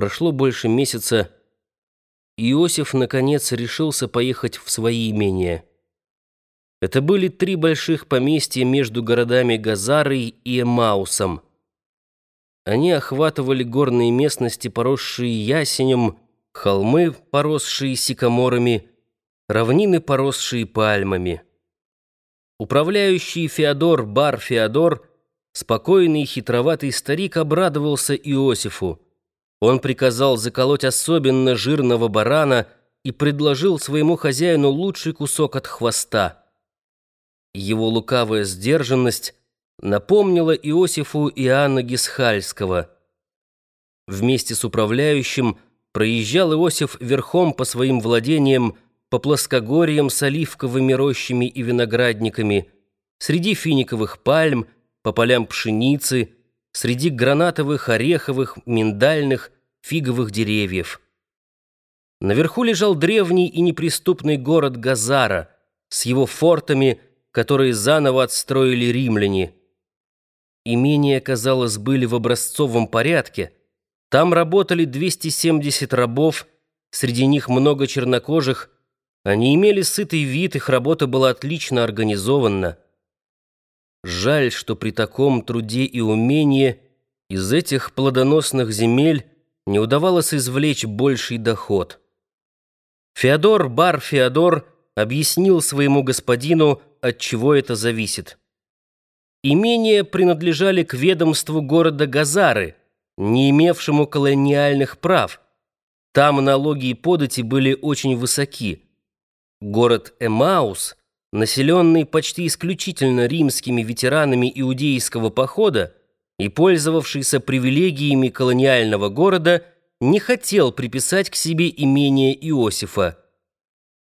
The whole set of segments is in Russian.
Прошло больше месяца, и Иосиф, наконец, решился поехать в свои имения. Это были три больших поместья между городами Газарой и Эмаусом. Они охватывали горные местности, поросшие ясенем, холмы, поросшие сикаморами, равнины, поросшие пальмами. Управляющий Феодор Бар Феодор, спокойный и хитроватый старик, обрадовался Иосифу. Он приказал заколоть особенно жирного барана и предложил своему хозяину лучший кусок от хвоста. Его лукавая сдержанность напомнила Иосифу Иоанна Гисхальского. Вместе с управляющим проезжал Иосиф верхом по своим владениям, по плоскогорьям с оливковыми рощами и виноградниками, среди финиковых пальм, по полям пшеницы, среди гранатовых, ореховых, миндальных, фиговых деревьев. Наверху лежал древний и неприступный город Газара с его фортами, которые заново отстроили римляне. Имения, казалось, были в образцовом порядке. Там работали 270 рабов, среди них много чернокожих. Они имели сытый вид, их работа была отлично организована. Жаль, что при таком труде и умении из этих плодоносных земель не удавалось извлечь больший доход. Феодор Бар Феодор объяснил своему господину, от чего это зависит. Имения принадлежали к ведомству города Газары, не имевшему колониальных прав. Там налоги и подати были очень высоки. Город Эмаус – населенный почти исключительно римскими ветеранами иудейского похода и пользовавшийся привилегиями колониального города, не хотел приписать к себе имение Иосифа.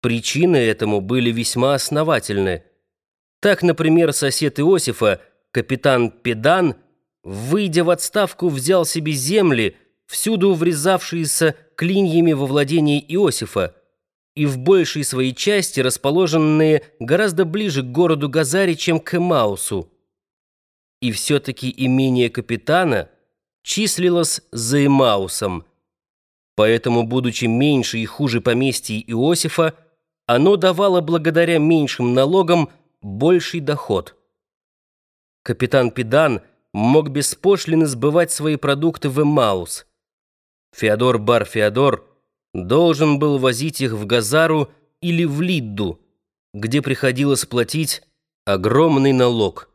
Причины этому были весьма основательны. Так, например, сосед Иосифа, капитан Педан, выйдя в отставку, взял себе земли, всюду врезавшиеся клиньями во владение Иосифа, и в большей своей части расположенные гораздо ближе к городу Газари, чем к Эмаусу. И все-таки имение капитана числилось за Эмаусом. Поэтому, будучи меньше и хуже поместья Иосифа, оно давало благодаря меньшим налогам больший доход. Капитан Педан мог беспошлино сбывать свои продукты в Эмаус. Феодор Бар Феодор – должен был возить их в Газару или в Лидду, где приходилось платить огромный налог.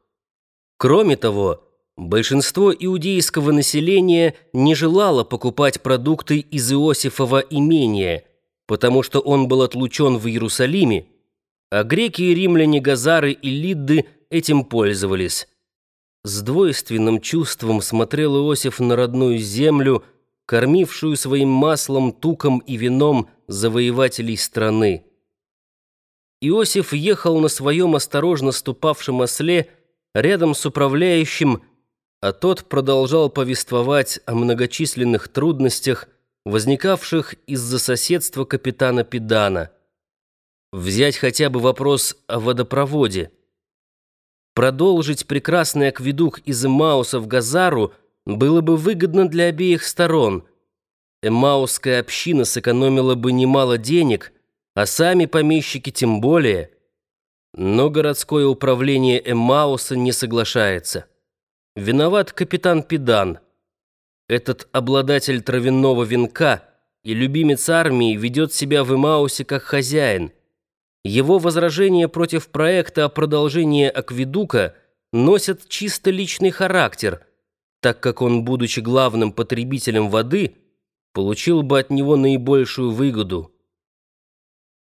Кроме того, большинство иудейского населения не желало покупать продукты из Иосифова имения, потому что он был отлучен в Иерусалиме, а греки и римляне Газары и Лидды этим пользовались. С двойственным чувством смотрел Иосиф на родную землю – кормившую своим маслом, туком и вином завоевателей страны. Иосиф ехал на своем осторожно ступавшем осле рядом с управляющим, а тот продолжал повествовать о многочисленных трудностях, возникавших из-за соседства капитана Педана. Взять хотя бы вопрос о водопроводе. Продолжить прекрасный акведук из Мауса в Газару – было бы выгодно для обеих сторон. Эмаусская община сэкономила бы немало денег, а сами помещики тем более. Но городское управление Эммауса не соглашается. Виноват капитан Педан. Этот обладатель травяного венка и любимец армии ведет себя в Эмаусе как хозяин. Его возражения против проекта о продолжении акведука носят чисто личный характер – так как он, будучи главным потребителем воды, получил бы от него наибольшую выгоду.